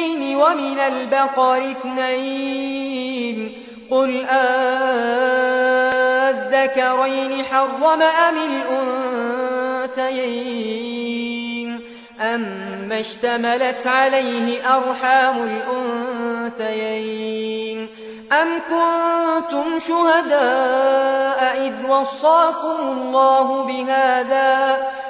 اثنين ومن البقر اثنين. قل أذكرين حرم أم الأنثيين؟ أما اشتملت عليه أرحام الأنثيين. أم كنتم شهداء إذ وصاكم الله بهذا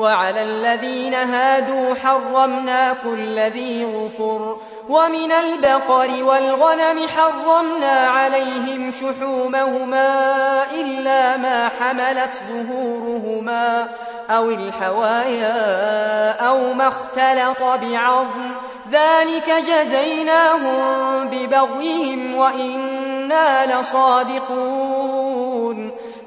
وعلى الذين هادوا حرمنا كل ذي غفر ومن البقر والغنم حرمنا عليهم شحومهما إلا ما حملت ظهورهما أو الحوايا أو ما اختلط بعظم ذلك جزيناهم ببغيهم وإنا لصادقون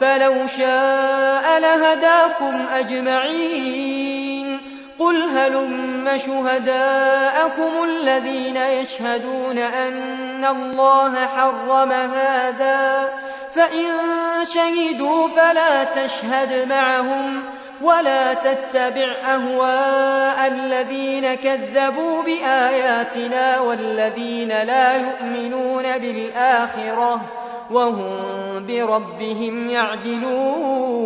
فلو شاء لهداكم أجمعين. قل هلم شهداءكم الذين يشهدون أن الله حرم هذا. فإن شهدوا فلا تشهد معهم ولا تتبع أهواء الذين كذبوا بآياتنا والذين لا يؤمنون بالآخرة. وهم بربهم يعدلون.